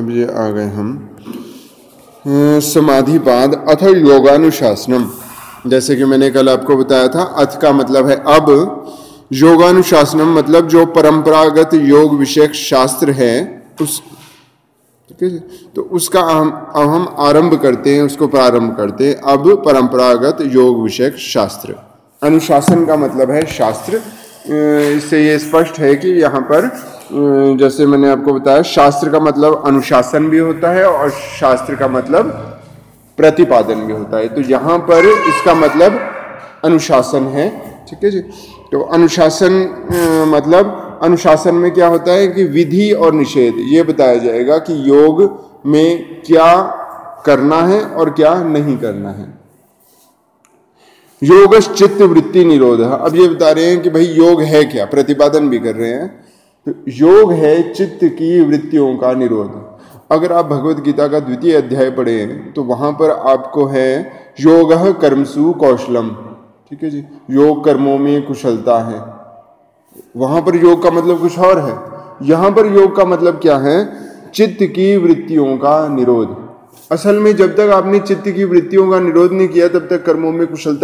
अब ये आ गए हम। समाधिपाद अथ योगानुशासनम। जैसे कि मैंने कल आपको बताया था, अथ का मतलब है अब। योगानुशासनम मतलब जो परंपरागत योग विषयक शास्त्र है, उस तो उसका हम, अब हम आरंभ करते हैं, उसको प्रारंभ करते हैं, अब परंपरागत योग विषयक शास्त्र। अनुशासन का मतलब है शास्त्र। इससे ये स्पष्ट है कि यहाँ पर जैसे मैंने आपको बताया, शास्त्र का मतलब अनुशासन भी होता है और शास्त्र का मतलब प्रतिपादन भी होता है। तो यहाँ पर इसका मतलब अनुशासन है, ठीक है जी? तो अनुशासन मतलब अनुशासन में क्या होता है कि विधि और निषेध, ये बताया जाएगा कि योग में क्या करना है और क्या नहीं करना है। योग चित्त वृत्ति निरोध। अब ये बता रहे हैं कि भाई योग है क्या? प्रतिपादन भी कर रहे हैं। तो योग है चित्त की वृत्तियों का निरोध। अगर आप भगवत गीता का द्वितीय अध्याय पढ़े तो वहाँ पर आपको है योग कर्मसु कौशलम। ठीक है जी? योग कर्मों में कुशलता है। वहाँ पर योग का मतलब कुछ और है। यहाँ पर योग का मतलब क्या है? चित्त की वृत्तियों का निरोध। असल में जब तक आपने चित्त की वृत्तियों का निरोध नहीं किया, तब तक कर्मों में कुशलता